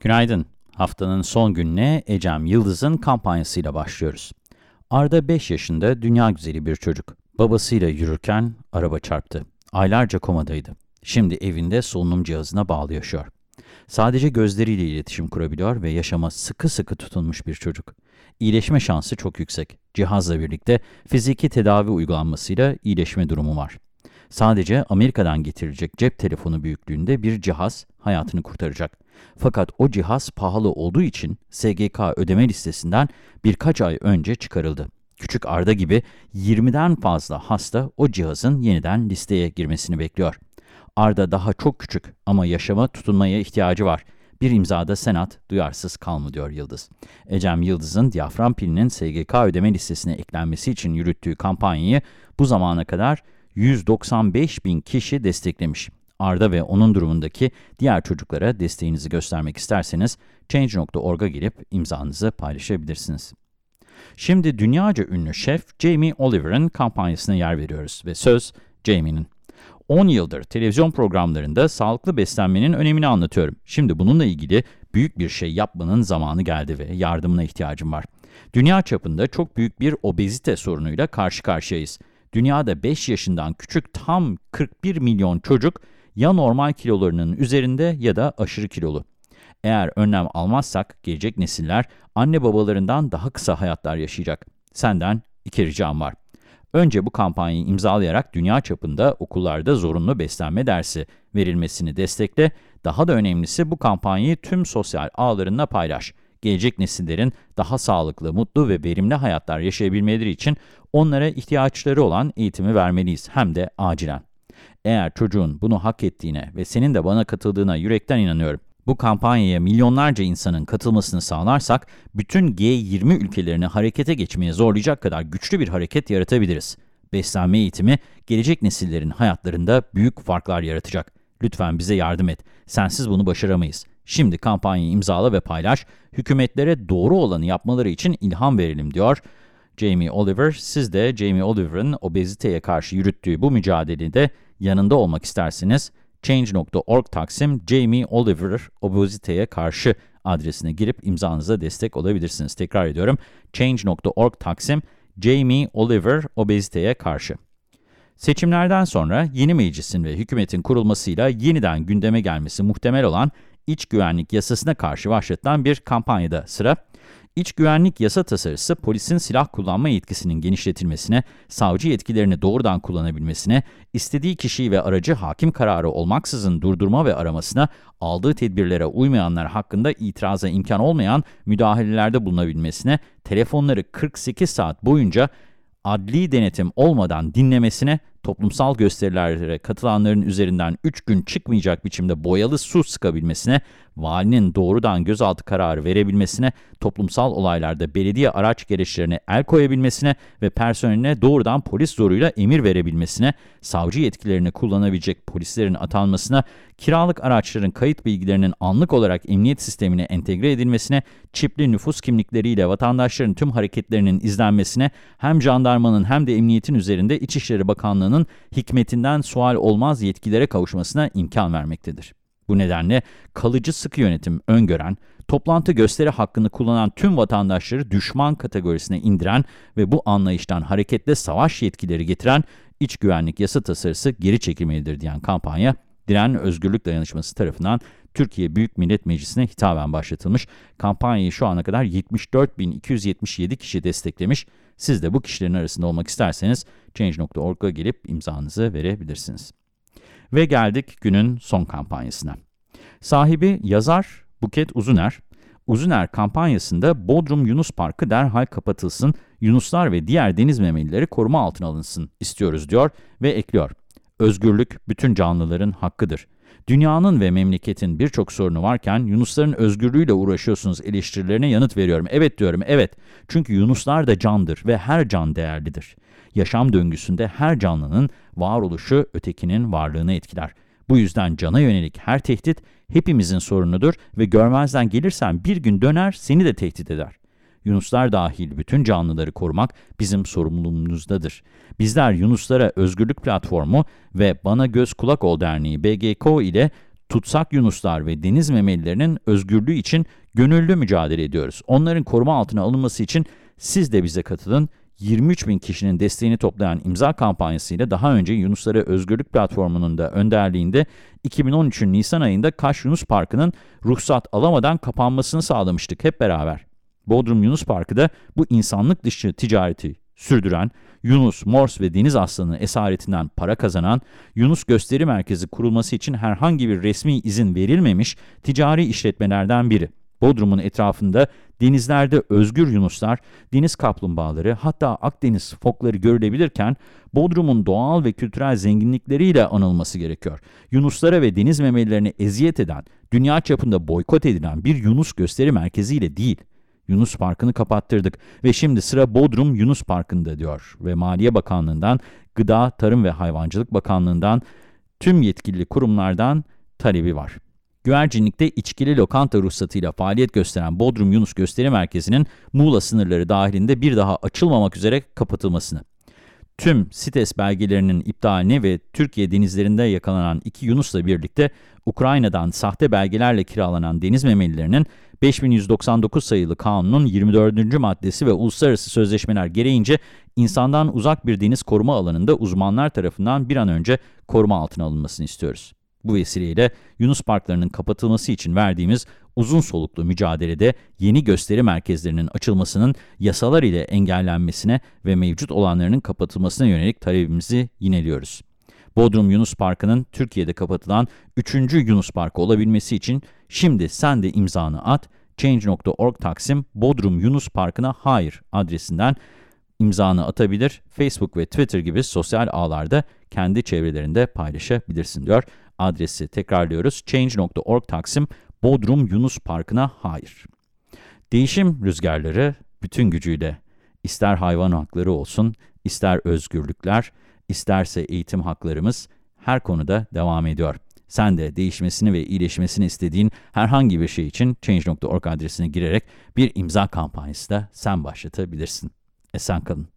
Günaydın. Haftanın son gününe Ecem Yıldız'ın kampanyasıyla başlıyoruz. Arda 5 yaşında dünya güzeli bir çocuk. Babasıyla yürürken araba çarptı. Aylarca komadaydı. Şimdi evinde solunum cihazına bağlı yaşıyor. Sadece gözleriyle iletişim kurabiliyor ve yaşama sıkı sıkı tutunmuş bir çocuk. İyileşme şansı çok yüksek. Cihazla birlikte fiziki tedavi uygulanmasıyla iyileşme durumu var. Sadece Amerika'dan getirilecek cep telefonu büyüklüğünde bir cihaz hayatını kurtaracak. Fakat o cihaz pahalı olduğu için SGK ödeme listesinden birkaç ay önce çıkarıldı. Küçük Arda gibi 20'den fazla hasta o cihazın yeniden listeye girmesini bekliyor. Arda daha çok küçük ama yaşama tutunmaya ihtiyacı var. Bir imzada Senat duyarsız kalma diyor Yıldız. Ecem Yıldız'ın diyafram pilinin SGK ödeme listesine eklenmesi için yürüttüğü kampanyayı bu zamana kadar 195 bin kişi desteklemiş. Arda ve onun durumundaki diğer çocuklara desteğinizi göstermek isterseniz Change.org'a gelip imzanızı paylaşabilirsiniz. Şimdi dünyaca ünlü şef Jamie Oliver'ın kampanyasına yer veriyoruz ve söz Jamie'nin. 10 yıldır televizyon programlarında sağlıklı beslenmenin önemini anlatıyorum. Şimdi bununla ilgili büyük bir şey yapmanın zamanı geldi ve yardımına ihtiyacım var. Dünya çapında çok büyük bir obezite sorunuyla karşı karşıyayız. Dünyada 5 yaşından küçük tam 41 milyon çocuk ya normal kilolarının üzerinde ya da aşırı kilolu. Eğer önlem almazsak gelecek nesiller anne babalarından daha kısa hayatlar yaşayacak. Senden iki ricam var. Önce bu kampanyayı imzalayarak dünya çapında okullarda zorunlu beslenme dersi verilmesini destekle. Daha da önemlisi bu kampanyayı tüm sosyal ağlarınla paylaş. Gelecek nesillerin daha sağlıklı, mutlu ve verimli hayatlar yaşayabilmeleri için onlara ihtiyaçları olan eğitimi vermeliyiz hem de acilen. Eğer çocuğun bunu hak ettiğine ve senin de bana katıldığına yürekten inanıyorum. Bu kampanyaya milyonlarca insanın katılmasını sağlarsak, bütün G20 ülkelerini harekete geçmeye zorlayacak kadar güçlü bir hareket yaratabiliriz. Beslenme eğitimi, gelecek nesillerin hayatlarında büyük farklar yaratacak. Lütfen bize yardım et. Sensiz bunu başaramayız. Şimdi kampanyayı imzala ve paylaş. Hükümetlere doğru olanı yapmaları için ilham verelim diyor. Jamie Oliver, siz de Jamie Oliver'ın obeziteye karşı yürüttüğü bu mücadelede yanında olmak isterseniz Change.org Taksim Jamie Oliver obeziteye karşı adresine girip imzanıza destek olabilirsiniz. Tekrar ediyorum. Change.org Taksim Jamie Oliver obeziteye karşı. Seçimlerden sonra yeni meclisin ve hükümetin kurulmasıyla yeniden gündeme gelmesi muhtemel olan iç güvenlik yasasına karşı başlatılan bir kampanyada sıra. İç güvenlik yasa tasarısı polisin silah kullanma yetkisinin genişletilmesine, savcı yetkilerini doğrudan kullanabilmesine, istediği kişiyi ve aracı hakim kararı olmaksızın durdurma ve aramasına, aldığı tedbirlere uymayanlar hakkında itiraza imkan olmayan müdahalelerde bulunabilmesine, telefonları 48 saat boyunca adli denetim olmadan dinlemesine, toplumsal gösterilere katılanların üzerinden 3 gün çıkmayacak biçimde boyalı su sıkabilmesine, valinin doğrudan gözaltı kararı verebilmesine, toplumsal olaylarda belediye araç gereçlerine el koyabilmesine ve personeline doğrudan polis zoruyla emir verebilmesine, savcı yetkilerini kullanabilecek polislerin atanmasına, kiralık araçların kayıt bilgilerinin anlık olarak emniyet sistemine entegre edilmesine, çipli nüfus kimlikleriyle vatandaşların tüm hareketlerinin izlenmesine, hem jandarmanın hem de emniyetin üzerinde İçişleri Bakanlığı'nın hikmetinden sual olmaz yetkilere kavuşmasına imkan vermektedir. Bu nedenle kalıcı sıkı yönetim öngören, toplantı gösteri hakkını kullanan tüm vatandaşları düşman kategorisine indiren ve bu anlayıştan hareketle savaş yetkileri getiren iç güvenlik yasa tasarısı geri çekilmelidir diyen kampanya, Diren Özgürlük Dayanışması tarafından Türkiye Büyük Millet Meclisi'ne hitaben başlatılmış. Kampanyayı şu ana kadar 74.277 kişi desteklemiş. Siz de bu kişilerin arasında olmak isterseniz Change.org'a gelip imzanızı verebilirsiniz. Ve geldik günün son kampanyasına. Sahibi yazar Buket Uzuner, Uzuner kampanyasında Bodrum Yunus Parkı derhal kapatılsın, yunuslar ve diğer deniz memelileri koruma altına alınsın istiyoruz diyor ve ekliyor. Özgürlük bütün canlıların hakkıdır. Dünyanın ve memleketin birçok sorunu varken Yunusların özgürlüğüyle uğraşıyorsunuz eleştirilerine yanıt veriyorum. Evet diyorum, evet. Çünkü Yunuslar da candır ve her can değerlidir. Yaşam döngüsünde her canlının varoluşu ötekinin varlığını etkiler. Bu yüzden cana yönelik her tehdit hepimizin sorunudur ve görmezden gelirsen bir gün döner seni de tehdit eder. Yunuslar dahil bütün canlıları korumak bizim sorumluluğumuzdadır. Bizler Yunuslara Özgürlük Platformu ve Bana Göz Kulak Ol Derneği BGK ile Tutsak yunuslar ve deniz memelilerinin özgürlüğü için gönüllü mücadele ediyoruz. Onların koruma altına alınması için siz de bize katılın. 23 bin kişinin desteğini toplayan imza kampanyasıyla daha önce Yunusları Özgürlük Platformu'nun da önderliğinde 2013'ün Nisan ayında Kaş Yunus Parkı'nın ruhsat alamadan kapanmasını sağlamıştık hep beraber. Bodrum Yunus Parkı da bu insanlık dışı ticareti sürdüren, Yunus, Mors ve deniz aslanı esaretinden para kazanan, Yunus Gösteri Merkezi kurulması için herhangi bir resmi izin verilmemiş ticari işletmelerden biri. Bodrum'un etrafında denizlerde özgür yunuslar, deniz kaplumbağaları hatta Akdeniz fokları görülebilirken Bodrum'un doğal ve kültürel zenginlikleriyle anılması gerekiyor. Yunuslara ve deniz memelilerine eziyet eden, dünya çapında boykot edilen bir Yunus gösteri merkeziyle değil. Yunus Parkı'nı kapattırdık ve şimdi sıra Bodrum Yunus Parkı'nda diyor ve Maliye Bakanlığı'ndan, Gıda, Tarım ve Hayvancılık Bakanlığı'ndan, tüm yetkili kurumlardan talebi var. Güvercinlikte içkili lokanta ruhsatıyla faaliyet gösteren Bodrum Yunus Gösteri Merkezi'nin Muğla sınırları dahilinde bir daha açılmamak üzere kapatılmasını, tüm CITES belgelerinin iptalini ve Türkiye denizlerinde yakalanan iki Yunus'la birlikte Ukrayna'dan sahte belgelerle kiralanan deniz memelilerinin 5199 sayılı kanunun 24. maddesi ve uluslararası sözleşmeler gereğince insandan uzak bir deniz koruma alanında uzmanlar tarafından bir an önce koruma altına alınmasını istiyoruz. Bu vesileyle Yunus parklarının kapatılması için verdiğimiz uzun soluklu mücadelede yeni gösteri merkezlerinin açılmasının yasalar ile engellenmesine ve mevcut olanlarının kapatılmasına yönelik talebimizi yineliyoruz. Bodrum Yunus Parkı'nın Türkiye'de kapatılan 3. Yunus Parkı olabilmesi için şimdi sen de imzanı at, change.org Taksim Bodrum Yunus Parkı'na hayır adresinden imzanı atabilir, Facebook ve Twitter gibi sosyal ağlarda kendi çevrelerinde paylaşabilirsin diyor. Adresi tekrarlıyoruz, change.org Taksim Bodrum Yunus Parkı'na hayır. Değişim rüzgarları bütün gücüyle, ister hayvan hakları olsun, ister özgürlükler, isterse eğitim haklarımız her konuda devam ediyor. Sen de değişmesini ve iyileşmesini istediğin herhangi bir şey için Change.org adresine girerek bir imza kampanyası da sen başlatabilirsin. Esen kalın.